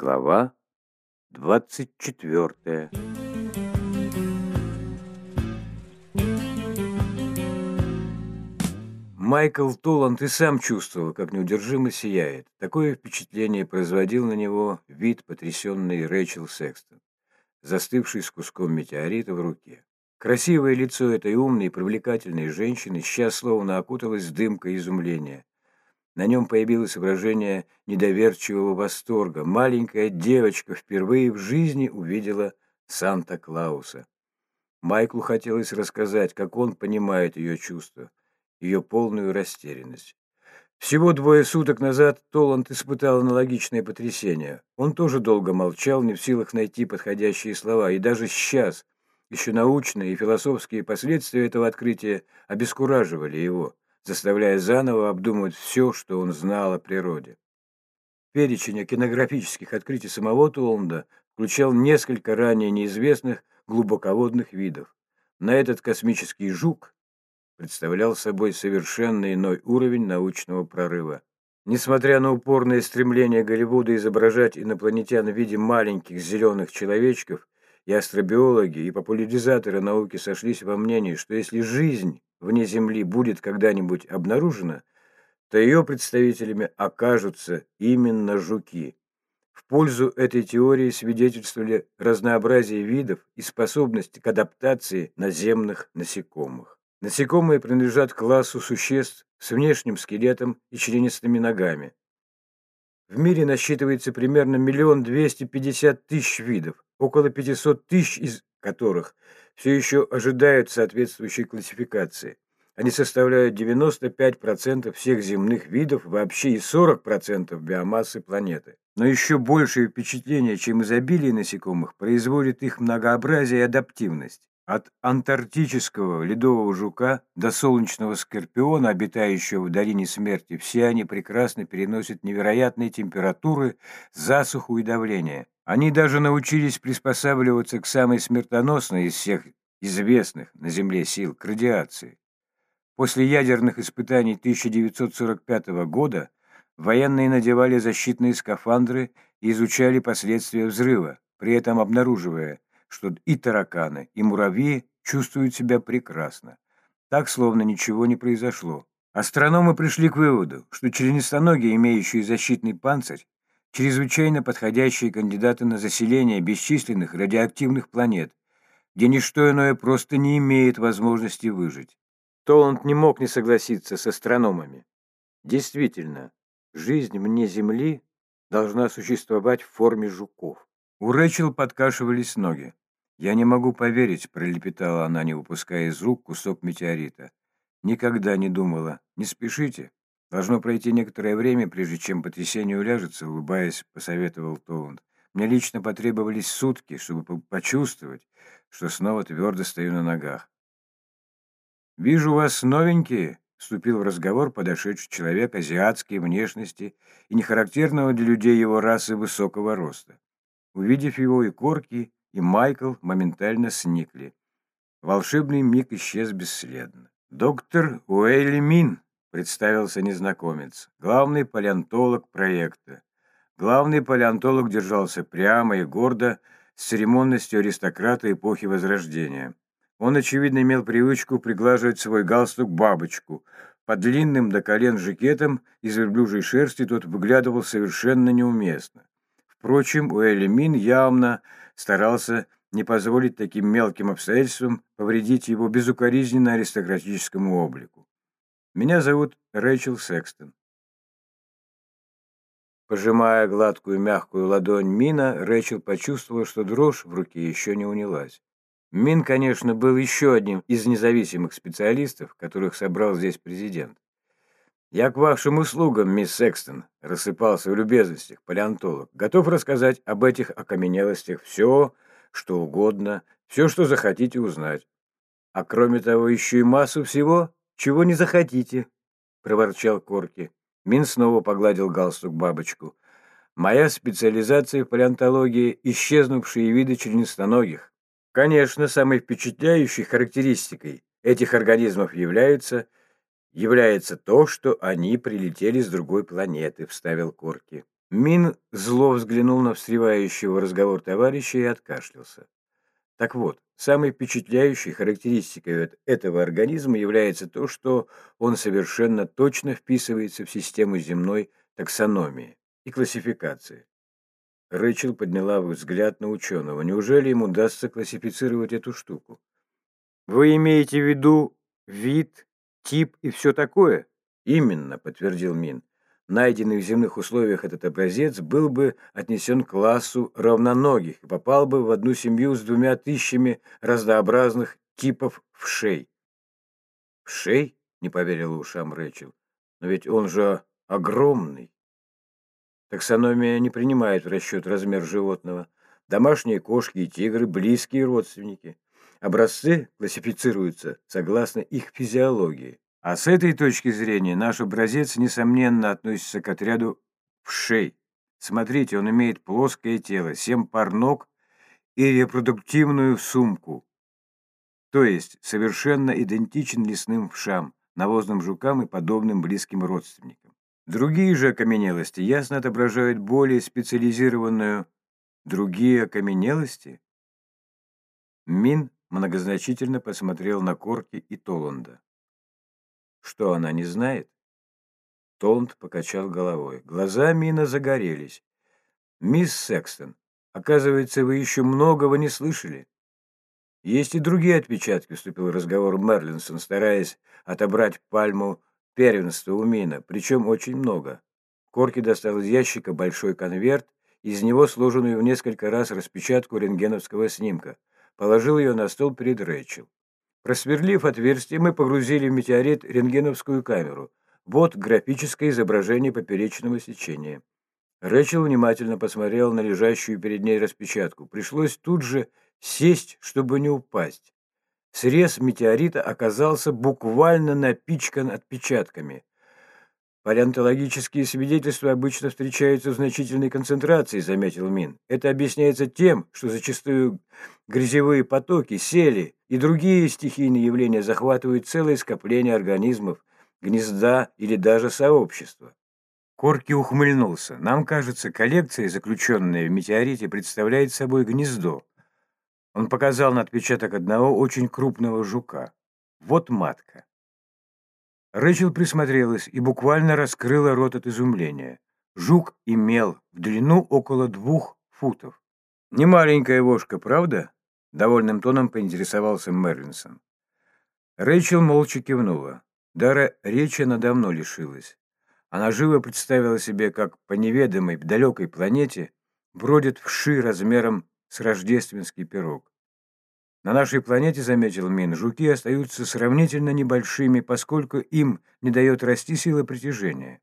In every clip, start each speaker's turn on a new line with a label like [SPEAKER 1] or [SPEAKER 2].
[SPEAKER 1] Глава двадцать четвертая Майкл Толланд и сам чувствовал, как неудержимо сияет. Такое впечатление производил на него вид потрясенной Рэйчел Секстон, застывший с куском метеорита в руке. Красивое лицо этой умной и привлекательной женщины сейчас словно окуталось дымкой изумления. На нем появилось выражение недоверчивого восторга. Маленькая девочка впервые в жизни увидела Санта-Клауса. Майклу хотелось рассказать, как он понимает ее чувства, ее полную растерянность. Всего двое суток назад Толанд испытал аналогичное потрясение. Он тоже долго молчал, не в силах найти подходящие слова, и даже сейчас еще научные и философские последствия этого открытия обескураживали его заставляя заново обдумывать все, что он знал о природе. Перечень океанографических открытий самого Толанда включал несколько ранее неизвестных глубоководных видов. На этот космический жук представлял собой совершенно иной уровень научного прорыва. Несмотря на упорное стремление Голливуда изображать инопланетян в виде маленьких зеленых человечков, и астробиологи, и популяризаторы науки сошлись во мнении, что если жизнь вне Земли будет когда-нибудь обнаружена, то ее представителями окажутся именно жуки. В пользу этой теории свидетельствовали разнообразие видов и способность к адаптации наземных насекомых. Насекомые принадлежат классу существ с внешним скелетом и членистыми ногами. В мире насчитывается примерно миллион двести пятьдесят тысяч видов, около 500 тысяч из которых все еще ожидают соответствующей классификации. Они составляют 95% всех земных видов, вообще и 40% биомассы планеты. Но еще большее впечатление, чем изобилие насекомых, производит их многообразие и адаптивность. От антарктического ледового жука до солнечного скорпиона, обитающего в долине смерти, все они прекрасно переносят невероятные температуры, засуху и давление. Они даже научились приспосабливаться к самой смертоносной из всех известных на Земле сил, к радиации. После ядерных испытаний 1945 года военные надевали защитные скафандры и изучали последствия взрыва, при этом обнаруживая, что и тараканы, и муравьи чувствуют себя прекрасно. Так, словно ничего не произошло. Астрономы пришли к выводу, что членистоногие, имеющие защитный панцирь, чрезвычайно подходящие кандидаты на заселение бесчисленных радиоактивных планет, где ничто иное просто не имеет возможности выжить. Толанд не мог не согласиться с астрономами. Действительно, жизнь вне Земли должна существовать в форме жуков. У Рэчел подкашивались ноги. «Я не могу поверить», — пролепетала она, не выпуская из рук кусок метеорита. «Никогда не думала. Не спешите. Должно пройти некоторое время, прежде чем потрясение уляжется», — улыбаясь, посоветовал Толанд. «Мне лично потребовались сутки, чтобы почувствовать, что снова твердо стою на ногах». «Вижу вас новенькие», — вступил в разговор подошедший человек азиатской внешности и нехарактерного для людей его расы высокого роста. Увидев его и Корки, и Майкл моментально сникли. Волшебный миг исчез бесследно. «Доктор Уэйли Мин», — представился незнакомец, главный палеонтолог проекта. Главный палеонтолог держался прямо и гордо, с церемонностью аристократа эпохи Возрождения. Он, очевидно, имел привычку приглаживать свой галстук бабочку. Под длинным до колен жакетом из верблюжьей шерсти тот выглядывал совершенно неуместно. Впрочем, Уэлли Мин явно старался не позволить таким мелким обстоятельствам повредить его безукоризненно аристократическому облику. Меня зовут Рэйчел Секстон. Пожимая гладкую мягкую ладонь Мина, Рэйчел почувствовала, что дрожь в руке еще не унялась. Мин, конечно, был еще одним из независимых специалистов, которых собрал здесь президент. «Я к вашим услугам, мисс Секстон», — рассыпался в любезностях палеонтолог. «Готов рассказать об этих окаменелостях все, что угодно, все, что захотите узнать. А кроме того, еще и массу всего, чего не захотите», — проворчал Корки. Мин снова погладил галстук бабочку. «Моя специализация в палеонтологии — исчезнувшие виды членистоногих. Конечно, самой впечатляющей характеристикой этих организмов являются — является то, что они прилетели с другой планеты», — вставил Корки. Мин зло взглянул на встревающего разговор товарища и откашлялся. Так вот, самой впечатляющей характеристикой этого организма является то, что он совершенно точно вписывается в систему земной таксономии и классификации. Рэчел подняла взгляд на ученого. Неужели ему удастся классифицировать эту штуку? Вы имеете в виду вид, тип и все такое? Именно, подтвердил Мин. Найденный в земных условиях этот образец был бы отнесен к классу равноногих и попал бы в одну семью с двумя тысячами разнообразных типов вшей. «Вшей?» — не поверил ушам Рэчел. «Но ведь он же огромный!» Таксономия не принимает в расчет размер животного. Домашние кошки и тигры – близкие родственники. Образцы классифицируются согласно их физиологии. А с этой точки зрения наш образец, несомненно, относится к отряду вшей. Смотрите, он имеет плоское тело, семь пар ног и репродуктивную сумку. То есть совершенно идентичен лесным вшам, навозным жукам и подобным близким родственникам. Другие же окаменелости ясно отображают более специализированную другие окаменелости. Мин многозначительно посмотрел на Корки и Толанда. Что она не знает? Толанд покачал головой. Глаза Мина загорелись. «Мисс Секстон, оказывается, вы еще многого не слышали». «Есть и другие отпечатки», — вступил в разговор Мерлинсон, стараясь отобрать пальму первенства у Мина, причем очень много. Корки достал из ящика большой конверт, из него сложенную в несколько раз распечатку рентгеновского снимка, положил ее на стол перед Рэйчел. Просверлив отверстие, мы погрузили в метеорит рентгеновскую камеру. Вот графическое изображение поперечного сечения. Рэчел внимательно посмотрел на лежащую перед ней распечатку. Пришлось тут же сесть, чтобы не упасть. Срез метеорита оказался буквально напичкан отпечатками. Палеонтологические свидетельства обычно встречаются в значительной концентрации, заметил Мин. Это объясняется тем, что зачастую грязевые потоки, сели и другие стихийные явления захватывают целое скопление организмов, гнезда или даже сообщества. Корки ухмыльнулся. Нам кажется, коллекция, заключенная в метеорите, представляет собой гнездо, он показал на отпечаток одного очень крупного жука. Вот матка. Рэчел присмотрелась и буквально раскрыла рот от изумления. Жук имел в длину около двух футов. «Не маленькая вошка, правда?» — довольным тоном поинтересовался Мерлинсон. Рэйчел молча кивнула. Дара речи она давно лишилась. Она живо представила себе, как по неведомой, далекой планете бродят вши размером с рождественский пирог. На нашей планете, заметил Мин, жуки остаются сравнительно небольшими, поскольку им не дает расти сила притяжения.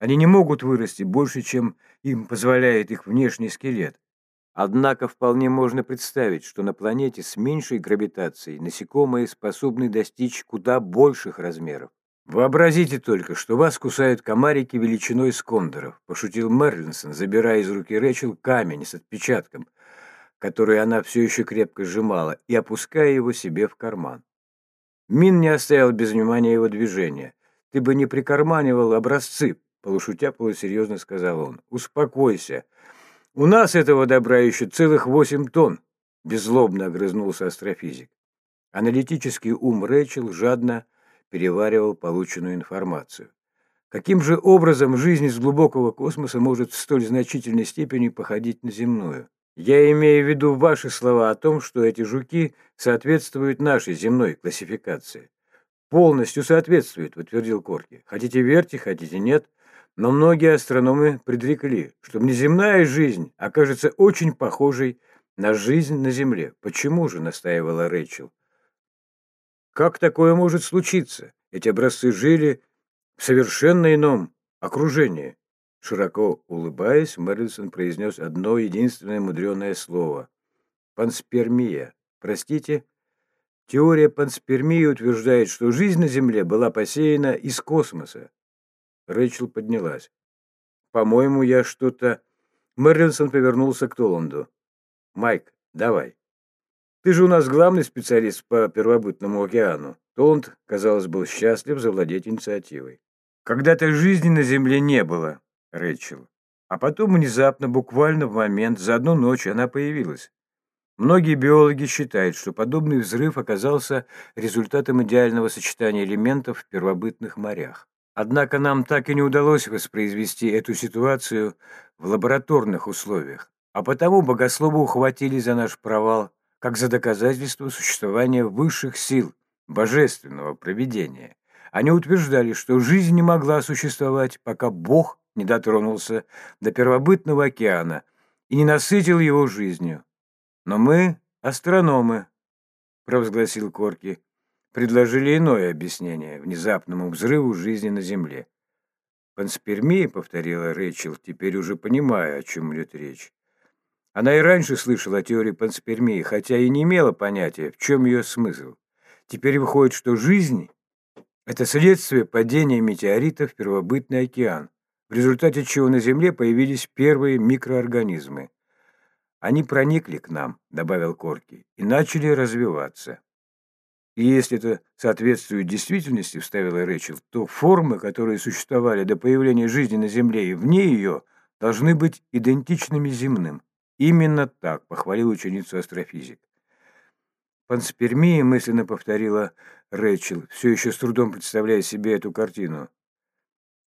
[SPEAKER 1] Они не могут вырасти больше, чем им позволяет их внешний скелет. Однако вполне можно представить, что на планете с меньшей гравитацией насекомые способны достичь куда больших размеров. «Вообразите только, что вас кусают комарики величиной с кондоров», – пошутил Мерлинсон, забирая из руки Рэчел камень с отпечатком – который она все еще крепко сжимала, и опуская его себе в карман. Мин не оставил без внимания его движения. «Ты бы не прикарманивал образцы», — полушутя полусерьезно сказал он. «Успокойся. У нас этого добра еще целых восемь тонн», — беззлобно огрызнулся астрофизик. Аналитический ум Рэчел жадно переваривал полученную информацию. Каким же образом жизнь из глубокого космоса может в столь значительной степени походить на земную? Я имею в виду ваши слова о том, что эти жуки соответствуют нашей земной классификации. Полностью соответствуют, утвердил Корки. Хотите верьте, хотите нет. Но многие астрономы предрекли, что внеземная жизнь окажется очень похожей на жизнь на Земле. Почему же, настаивала Рэйчел. Как такое может случиться? Эти образцы жили в совершенно ином окружении. Широко улыбаясь, Мерлисон произнес одно единственное мудреное слово. Панспермия. Простите? Теория панспермии утверждает, что жизнь на Земле была посеяна из космоса. Рэйчел поднялась. По-моему, я что-то... Мерлинсон повернулся к Толанду. Майк, давай. Ты же у нас главный специалист по первобытному океану. Толанд, казалось, был счастлив завладеть инициативой. Когда-то жизни на Земле не было, Рэйчел. А потом внезапно, буквально в момент, за одну ночь она появилась. Многие биологи считают, что подобный взрыв оказался результатом идеального сочетания элементов в первобытных морях. Однако нам так и не удалось воспроизвести эту ситуацию в лабораторных условиях, а потому богословы ухватили за наш провал как за доказательство существования высших сил, божественного провидения. Они утверждали, что жизнь не могла существовать, пока Бог не дотронулся до первобытного океана и не насытил его жизнью. Но мы, астрономы, провозгласил Корки, предложили иное объяснение внезапному взрыву жизни на Земле. «Панспермия», — повторила Рэйчел, теперь уже понимая, о чем идет речь. Она и раньше слышала о теории панспермии, хотя и не имела понятия, в чем ее смысл. Теперь выходит, что жизнь – это следствие падения метеоритов в первобытный океан, в результате чего на Земле появились первые микроорганизмы. Они проникли к нам, добавил Корки, и начали развиваться. И если это соответствует действительности, вставила Рэчел, то формы, которые существовали до появления жизни на Земле и вне ее, должны быть идентичными земным. Именно так похвалил ученицу астрофизик. Панспермия мысленно повторила Рэчел, все еще с трудом представляя себе эту картину.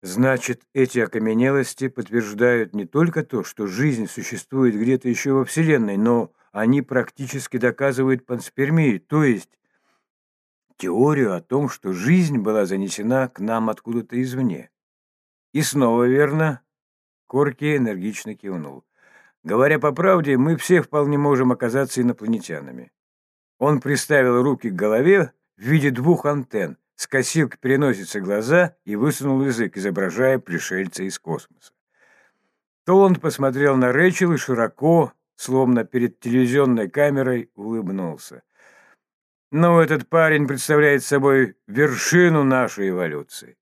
[SPEAKER 1] Значит, эти окаменелости подтверждают не только то, что жизнь существует где-то еще во Вселенной, но они практически доказывают панспермию, то есть теорию о том, что жизнь была занесена к нам откуда-то извне. И снова верно. Корки энергично кивнул. Говоря по правде, мы все вполне можем оказаться инопланетянами. Он приставил руки к голове в виде двух антенн, скосил к переносице глаза и высунул язык, изображая пришельца из космоса. Толланд посмотрел на Рэчел и широко, словно перед телевизионной камерой, улыбнулся. «Ну, этот парень представляет собой вершину нашей эволюции.